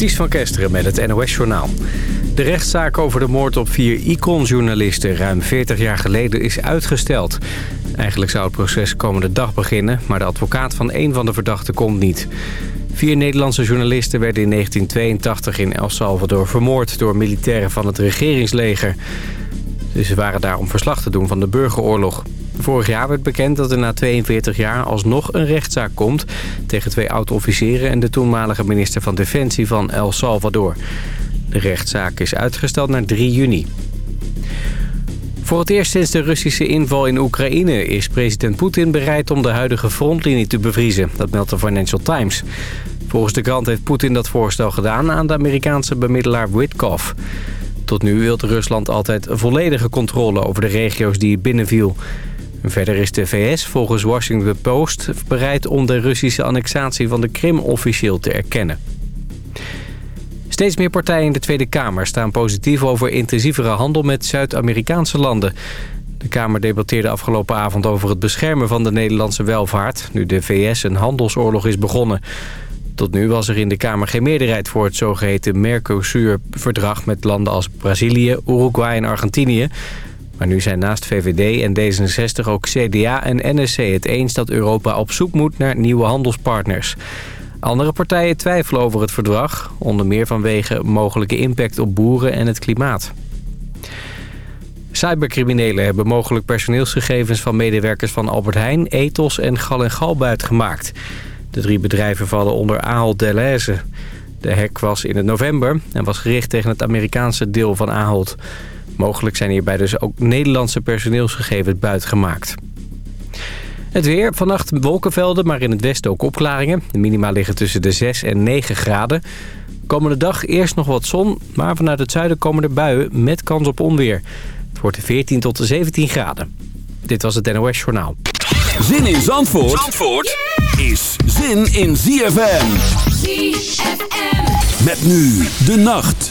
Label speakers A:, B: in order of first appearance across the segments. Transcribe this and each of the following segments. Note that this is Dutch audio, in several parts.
A: Ties van Kesteren met het NOS-journaal. De rechtszaak over de moord op vier Icon-journalisten ruim 40 jaar geleden is uitgesteld. Eigenlijk zou het proces komende dag beginnen, maar de advocaat van één van de verdachten komt niet. Vier Nederlandse journalisten werden in 1982 in El Salvador vermoord door militairen van het regeringsleger. Ze waren daar om verslag te doen van de burgeroorlog. Vorig jaar werd bekend dat er na 42 jaar alsnog een rechtszaak komt... tegen twee oud-officieren en de toenmalige minister van Defensie van El Salvador. De rechtszaak is uitgesteld naar 3 juni. Voor het eerst sinds de Russische inval in Oekraïne is president Poetin bereid om de huidige frontlinie te bevriezen. Dat meldt de Financial Times. Volgens de krant heeft Poetin dat voorstel gedaan aan de Amerikaanse bemiddelaar Witkoff. Tot nu wilde Rusland altijd volledige controle over de regio's die het binnenviel. Verder is de VS volgens Washington Post bereid om de Russische annexatie van de Krim officieel te erkennen. Steeds meer partijen in de Tweede Kamer staan positief over intensievere handel met Zuid-Amerikaanse landen. De Kamer debatteerde afgelopen avond over het beschermen van de Nederlandse welvaart... nu de VS een handelsoorlog is begonnen. Tot nu was er in de Kamer geen meerderheid voor het zogeheten Mercosur-verdrag... met landen als Brazilië, Uruguay en Argentinië. Maar nu zijn naast VVD en D66 ook CDA en NSC het eens dat Europa op zoek moet naar nieuwe handelspartners. Andere partijen twijfelen over het verdrag, onder meer vanwege mogelijke impact op boeren en het klimaat. Cybercriminelen hebben mogelijk personeelsgegevens van medewerkers van Albert Heijn, Ethos en Gal en Galbuit gemaakt. De drie bedrijven vallen onder Ahold Delhaize. De hack was in het november en was gericht tegen het Amerikaanse deel van Ahold. Mogelijk zijn hierbij dus ook Nederlandse personeelsgegevens buitgemaakt. Het weer. Vannacht wolkenvelden, maar in het westen ook opklaringen. De minima liggen tussen de 6 en 9 graden. Komende dag eerst nog wat zon, maar vanuit het zuiden komen er buien met kans op onweer. Het wordt 14 tot 17 graden. Dit was het NOS Journaal.
B: Zin in Zandvoort, Zandvoort is zin in ZFM. ZFM. Met nu de nacht.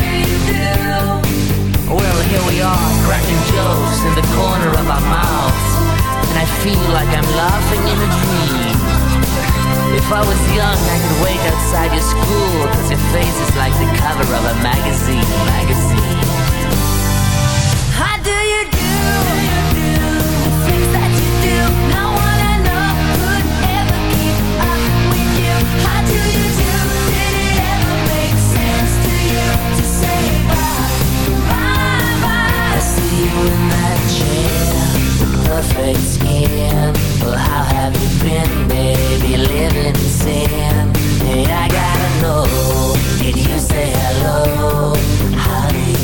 C: Do you do? Well, here we are, cracking jokes in the corner of our mouths. And I feel like I'm laughing in a dream. If I was young, I could wait outside your school, cause your face is like the cover of a magazine. How do you perfect skin. Well, how have you been, baby? Living in sin. Hey, I gotta know. Did you say hello? How do you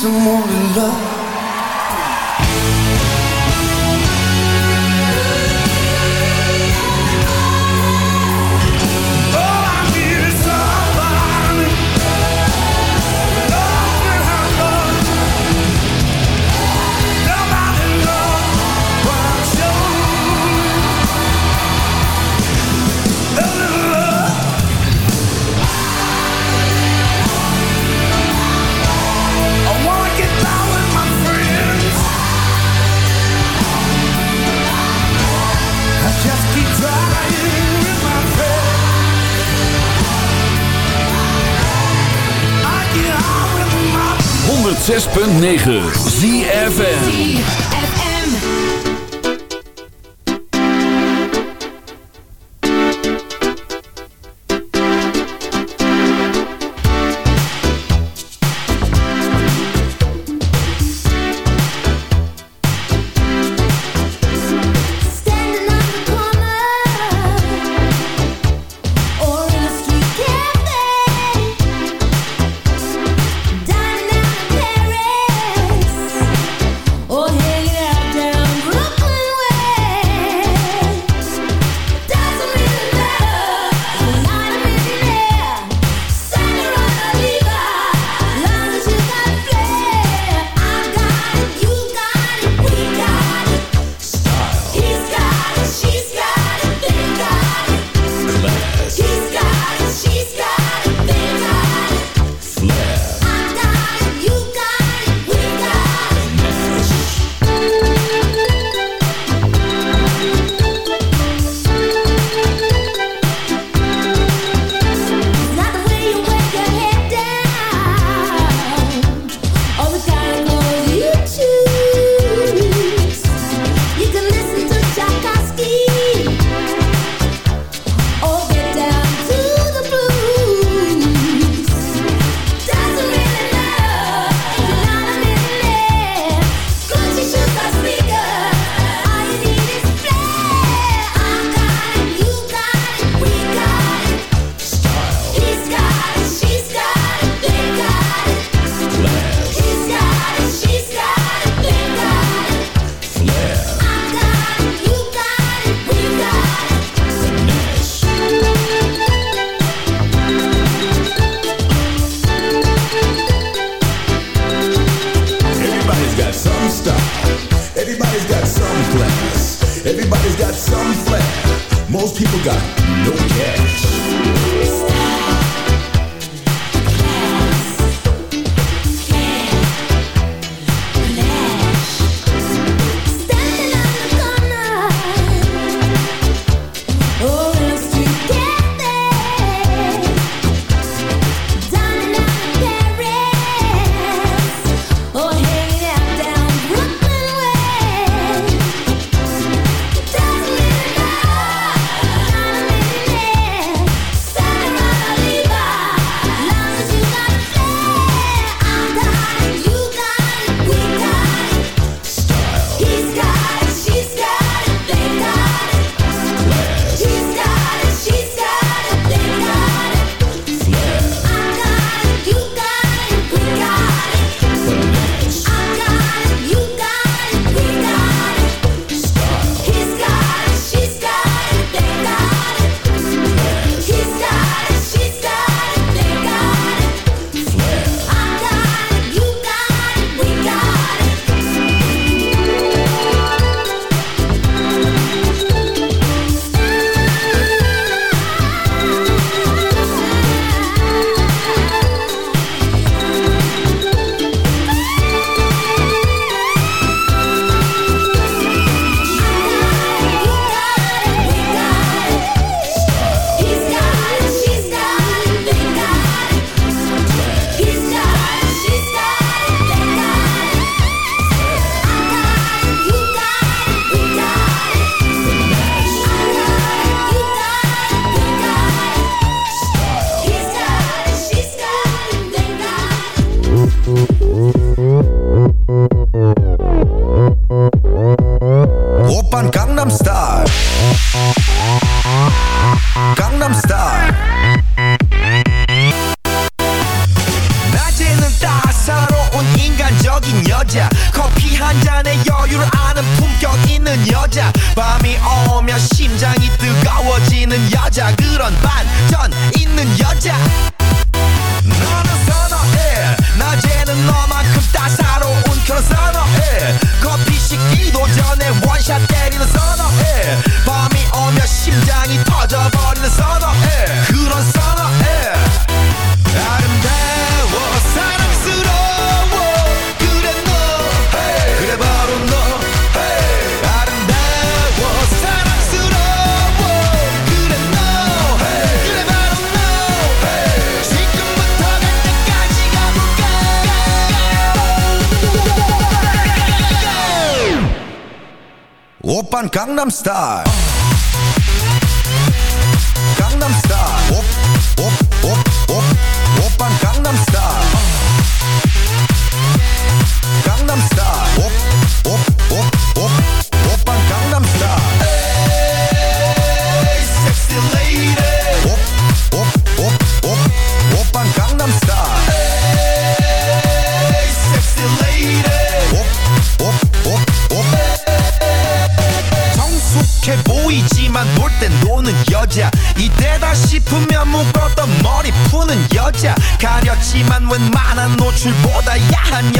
D: Some more love. 106.9 ZFN van Gangnam Style.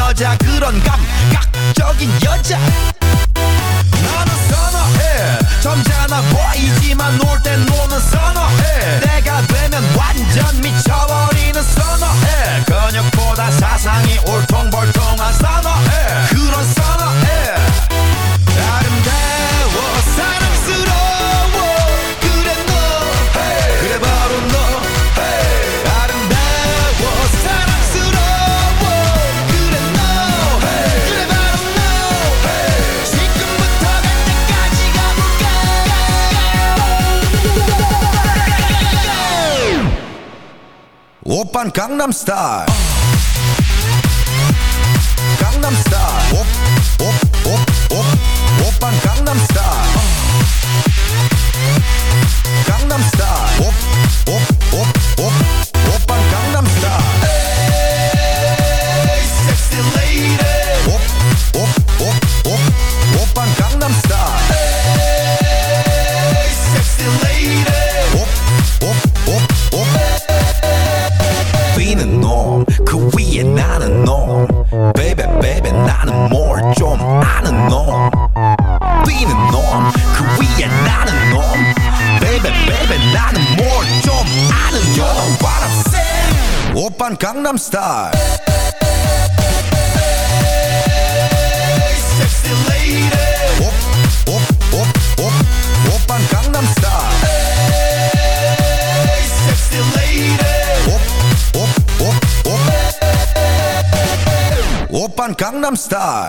D: 여자 그런 감각적인 여자. Gangnam Style. star. Hey, sexy lady. Op, op, op, op, op Gangnam Star. Hey, sexy lady. Op, op, op, op. Op Gangnam Star.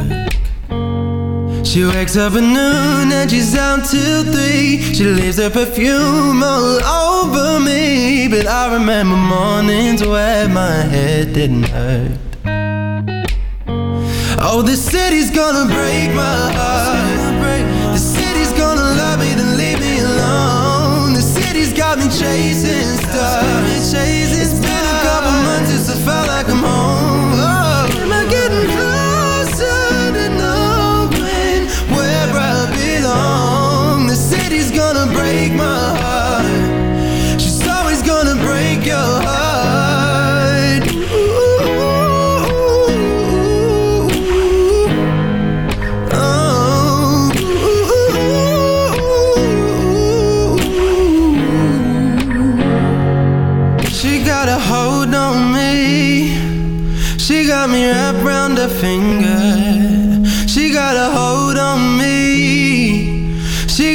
E: She wakes up at noon and she's out till three. She leaves her perfume all over me. But I remember mornings where my head didn't hurt. Oh, the city's gonna break my heart. The city's gonna love me then leave me alone. The city's got me chasing stars. It's been a couple months since I felt like I'm home.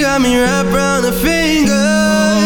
E: Got me wrapped around her finger.